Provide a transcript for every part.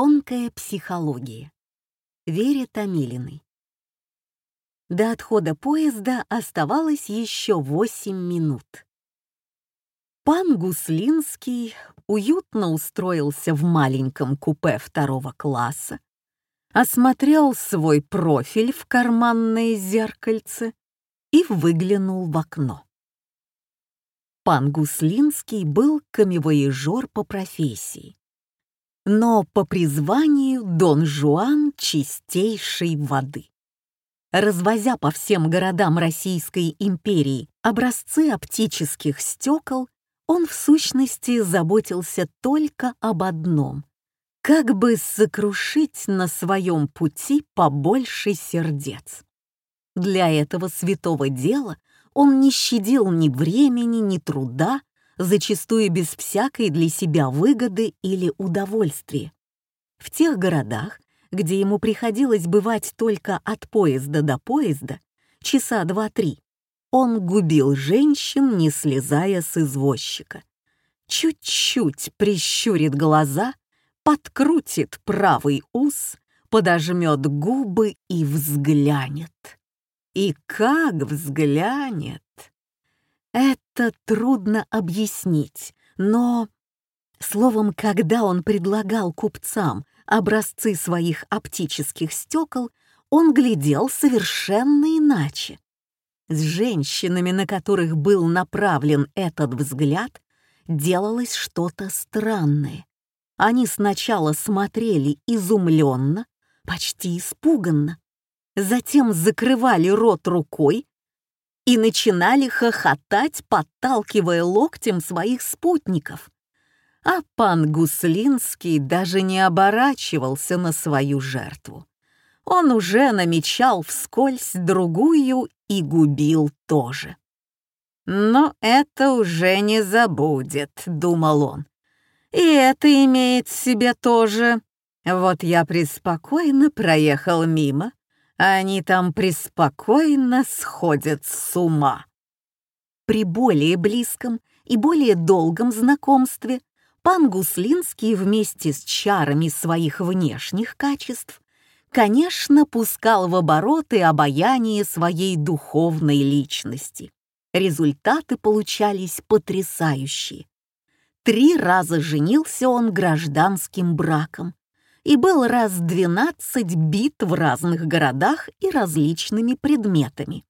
Тонкая психология. Вере Томилиной. До отхода поезда оставалось еще восемь минут. Пан Гуслинский уютно устроился в маленьком купе второго класса, осмотрел свой профиль в карманное зеркальце и выглянул в окно. Пан Гуслинский был камевояжер по профессии, но по призванию Дон Жуан чистейшей воды. Развозя по всем городам Российской империи образцы оптических стекол, он в сущности заботился только об одном — как бы сокрушить на своем пути побольше сердец. Для этого святого дела он не щадил ни времени, ни труда, зачастую без всякой для себя выгоды или удовольствия. В тех городах, где ему приходилось бывать только от поезда до поезда, часа два-три, он губил женщин, не слезая с извозчика. Чуть-чуть прищурит глаза, подкрутит правый ус, подожмет губы и взглянет. И как взглянет! Это трудно объяснить, но... Словом, когда он предлагал купцам образцы своих оптических стекол, он глядел совершенно иначе. С женщинами, на которых был направлен этот взгляд, делалось что-то странное. Они сначала смотрели изумленно, почти испуганно, затем закрывали рот рукой и начинали хохотать, подталкивая локтем своих спутников. А пан Гуслинский даже не оборачивался на свою жертву он уже намечал вскользь другую и губил тоже. «Но это уже не забудет», — думал он. «И это имеет в себе тоже. Вот я преспокойно проехал мимо, они там преспокойно сходят с ума». При более близком и более долгом знакомстве пан Гуслинский вместе с чарами своих внешних качеств конечно, пускал в обороты обаяние своей духовной личности. Результаты получались потрясающие. Три раза женился он гражданским браком и был раз двенадцать бит в разных городах и различными предметами.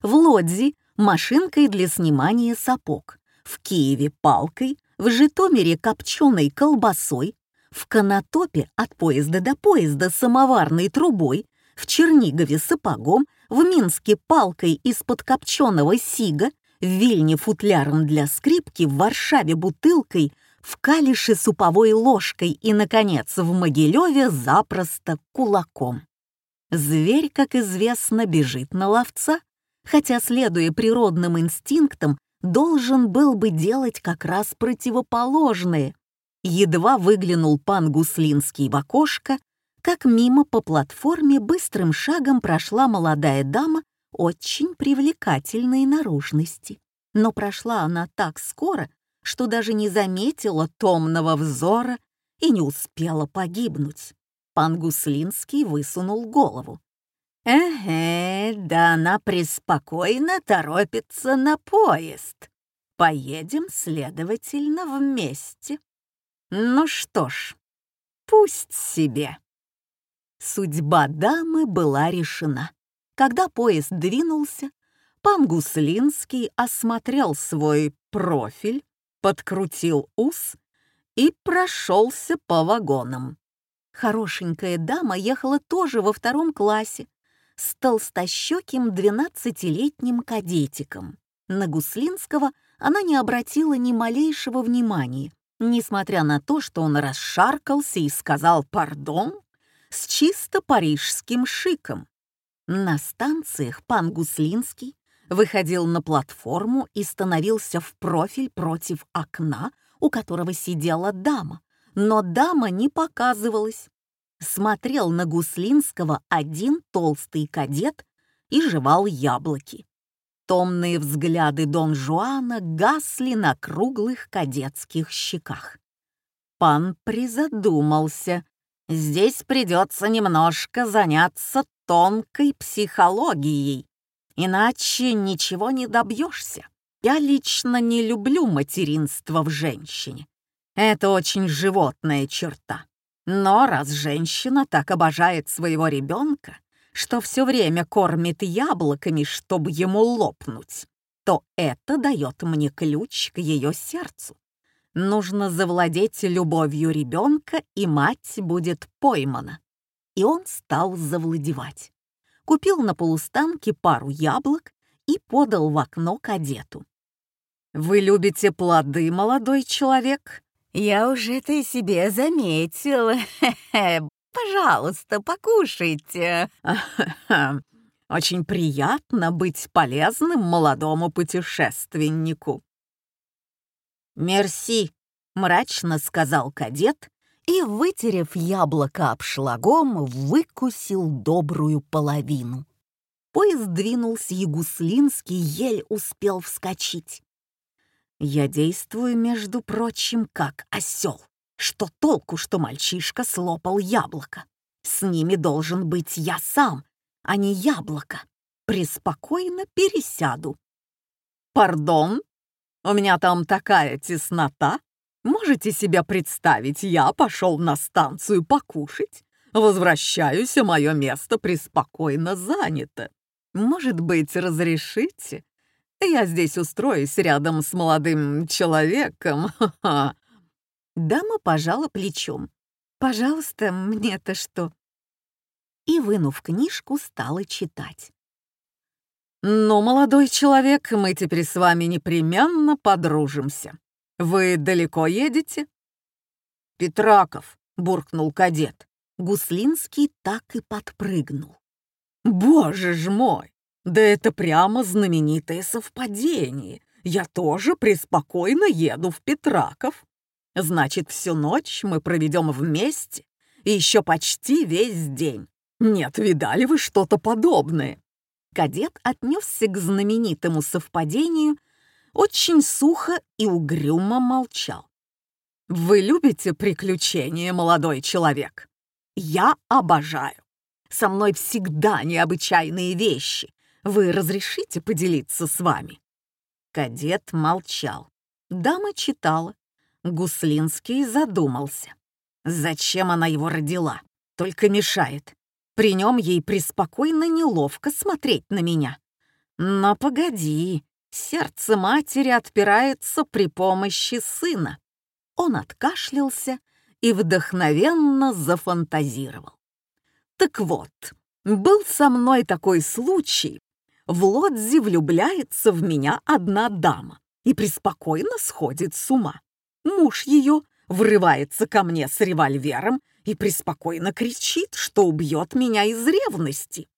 В Лодзи — машинкой для снимания сапог, в Киеве — палкой, в Житомире — копченой колбасой, в Конотопе от поезда до поезда самоварной трубой, в Чернигове сапогом, в Минске палкой из-под копченого сига, в Вильне футляром для скрипки, в Варшаве бутылкой, в Калише суповой ложкой и, наконец, в Могилеве запросто кулаком. Зверь, как известно, бежит на ловца, хотя, следуя природным инстинктам, должен был бы делать как раз противоположное Едва выглянул пан Гуслинский в окошко, как мимо по платформе быстрым шагом прошла молодая дама очень привлекательной наружности. Но прошла она так скоро, что даже не заметила томного взора и не успела погибнуть. Пан Гуслинский высунул голову. «Эге, да она преспокойно торопится на поезд. Поедем, следовательно, вместе». Ну что ж, пусть себе. Судьба дамы была решена. Когда поезд двинулся, пан Гуслинский осмотрел свой профиль, подкрутил ус и прошелся по вагонам. Хорошенькая дама ехала тоже во втором классе с толстощеким двенадцатилетним кадетиком. На Гуслинского она не обратила ни малейшего внимания, несмотря на то, что он расшаркался и сказал «пардон» с чисто парижским шиком. На станциях пан Гуслинский выходил на платформу и становился в профиль против окна, у которого сидела дама, но дама не показывалась. Смотрел на Гуслинского один толстый кадет и жевал яблоки. Томные взгляды Дон Жуана гасли на круглых кадетских щеках. Пан призадумался. Здесь придется немножко заняться тонкой психологией, иначе ничего не добьешься. Я лично не люблю материнство в женщине. Это очень животная черта. Но раз женщина так обожает своего ребенка, что все время кормит яблоками, чтобы ему лопнуть, то это дает мне ключ к ее сердцу. Нужно завладеть любовью ребенка, и мать будет поймана. И он стал завладевать. Купил на полустанке пару яблок и подал в окно кадету. «Вы любите плоды, молодой человек?» «Я уже это себе заметил. Пожалуйста, покушайте». «Очень приятно быть полезным молодому путешественнику». «Мерси», — мрачно сказал кадет и, вытерев яблоко обшлагом, выкусил добрую половину. Поезд двинулся, и Гуслинский еле успел вскочить. Я действую, между прочим, как осел. Что толку, что мальчишка слопал яблоко? С ними должен быть я сам, а не яблоко. Преспокойно пересяду. Пардон, у меня там такая теснота. Можете себе представить, я пошел на станцию покушать, возвращаюсь, а мое место преспокойно занято. Может быть, разрешите? Я здесь устроюсь рядом с молодым человеком. Дама пожала плечом. «Пожалуйста, мне-то что?» И, вынув книжку, стала читать. «Ну, молодой человек, мы теперь с вами непременно подружимся. Вы далеко едете?» «Петраков», — буркнул кадет. Гуслинский так и подпрыгнул. «Боже ж мой! Да это прямо знаменитое совпадение. Я тоже преспокойно еду в Петраков. Значит, всю ночь мы проведем вместе и еще почти весь день. Нет, видали вы что-то подобное?» Кадет отнесся к знаменитому совпадению очень сухо и угрюмо молчал. «Вы любите приключения, молодой человек? Я обожаю. Со мной всегда необычайные вещи, вы разрешите поделиться с вами?» Кадет молчал. Дама читала. Гуслинский задумался. Зачем она его родила? Только мешает. При нем ей преспокойно неловко смотреть на меня. Но погоди, сердце матери отпирается при помощи сына. Он откашлялся и вдохновенно зафантазировал. Так вот, был со мной такой случай, в Лодзи влюбляется в меня одна дама и преспокойно сходит с ума. Муж ее врывается ко мне с револьвером и преспокойно кричит, что убьет меня из ревности.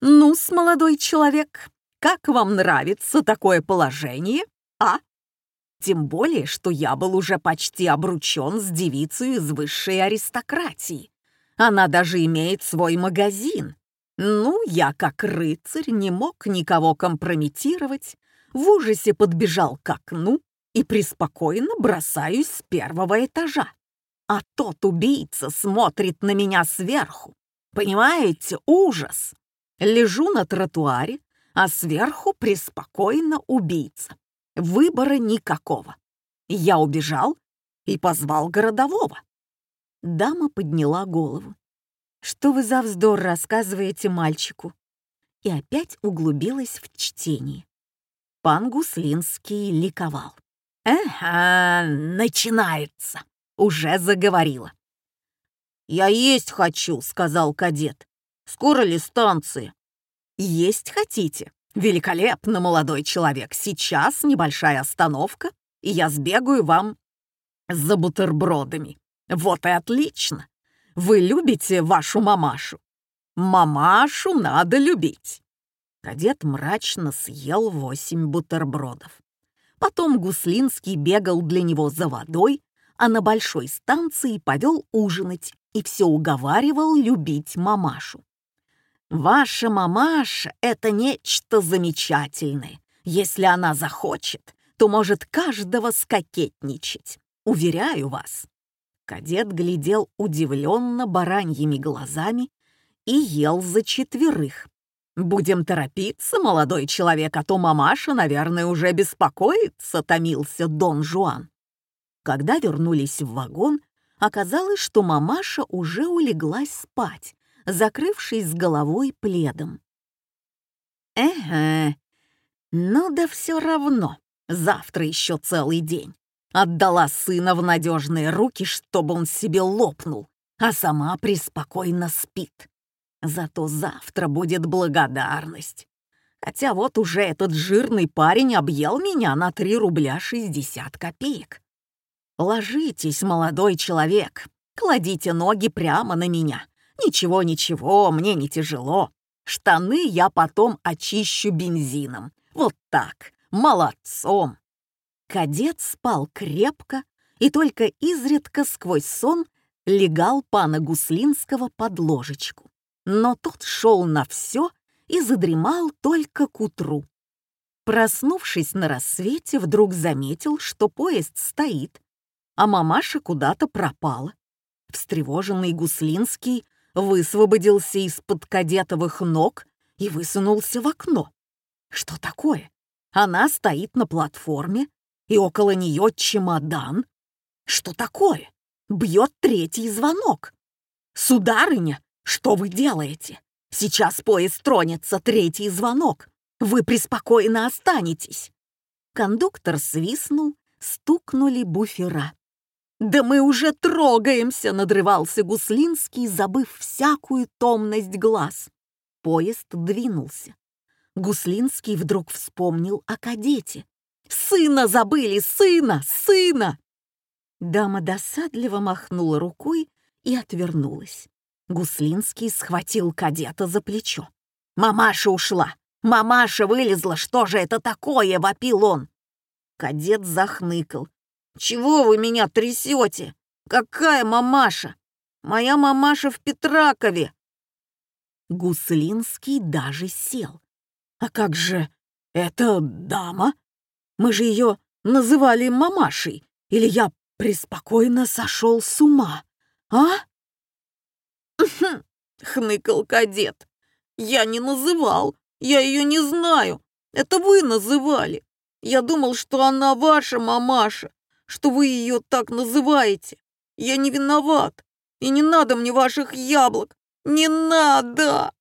Ну-с, молодой человек, как вам нравится такое положение, а? Тем более, что я был уже почти обручен с девицей из высшей аристократии. Она даже имеет свой магазин, ну, я, как рыцарь, не мог никого компрометировать, в ужасе подбежал к окну и преспокойно бросаюсь с первого этажа. А тот убийца смотрит на меня сверху. Понимаете, ужас. Лежу на тротуаре, а сверху преспокойно убийца. Выбора никакого. Я убежал и позвал городового. Дама подняла голову. Что вы за вздор рассказываете мальчику?» И опять углубилась в чтение. Пан Гуслинский ликовал. «Ага, начинается!» Уже заговорила. «Я есть хочу», — сказал кадет. «Скоро ли станция?» «Есть хотите? Великолепно, молодой человек. Сейчас небольшая остановка, и я сбегаю вам за бутербродами. Вот и отлично. Вы любите вашу мамашу? Мамашу надо любить. Кадет мрачно съел восемь бутербродов. Потом Гуслинский бегал для него за водой, а на большой станции повел ужинать и все уговаривал любить мамашу. «Ваша мамаша — это нечто замечательное. Если она захочет, то может каждого скокетничать. Уверяю вас, Кадет глядел удивленно бараньими глазами и ел за четверых. «Будем торопиться, молодой человек, а то мамаша, наверное, уже беспокоится», — томился Дон Жуан. Когда вернулись в вагон, оказалось, что мамаша уже улеглась спать, закрывшись с головой пледом. «Эге, ну да все равно, завтра еще целый день. Отдала сына в надежные руки, чтобы он себе лопнул, а сама преспокойно спит. Зато завтра будет благодарность. Хотя вот уже этот жирный парень объел меня на 3 рубля 60 копеек. Ложитесь, молодой человек, кладите ноги прямо на меня. Ничего, ничего, мне не тяжело. Штаны я потом очищу бензином. Вот так, молодцом. Кадет спал крепко и только изредка сквозь сон легал пана Гуслинского под ложечку но тот шел на все и задремал только к утру. Проснувшись на рассвете, вдруг заметил, что поезд стоит, а мамаша куда-то пропала. Встревоженный Гуслинский высвободился из-под кадетовых ног и высунулся в окно. Что такое? Она стоит на платформе, и около нее чемодан. Что такое? Бьет третий звонок. «Сударыня, «Что вы делаете? Сейчас поезд тронется, третий звонок. Вы преспокойно останетесь». Кондуктор свистнул, стукнули буфера. «Да мы уже трогаемся!» — надрывался Гуслинский, забыв всякую томность глаз. Поезд двинулся. Гуслинский вдруг вспомнил о кадете. «Сына забыли! Сына! Сына!» Дама досадливо махнула рукой и отвернулась. Гуслинский схватил кадета за плечо. «Мамаша ушла! Мамаша вылезла! Что же это такое?» — вопил он. Кадет захныкал. «Чего вы меня трясете? Какая мамаша? Моя мамаша в Петракове!» Гуслинский даже сел. «А как же эта дама? Мы же ее называли мамашей, или я преспокойно сошел с ума, а?» хныкал кадет. «Я не называл, я ее не знаю. Это вы называли. Я думал, что она ваша мамаша, что вы ее так называете. Я не виноват, и не надо мне ваших яблок. Не надо!»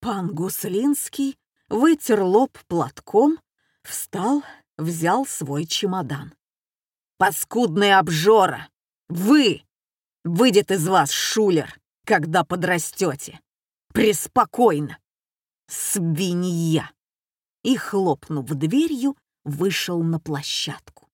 Пан Гуслинский вытер лоб платком, встал, взял свой чемодан. «Паскудная обжора! Вы! Выйдет из вас шулер! когда подрастете. Преспокойно. Свинья. И, хлопнув дверью, вышел на площадку.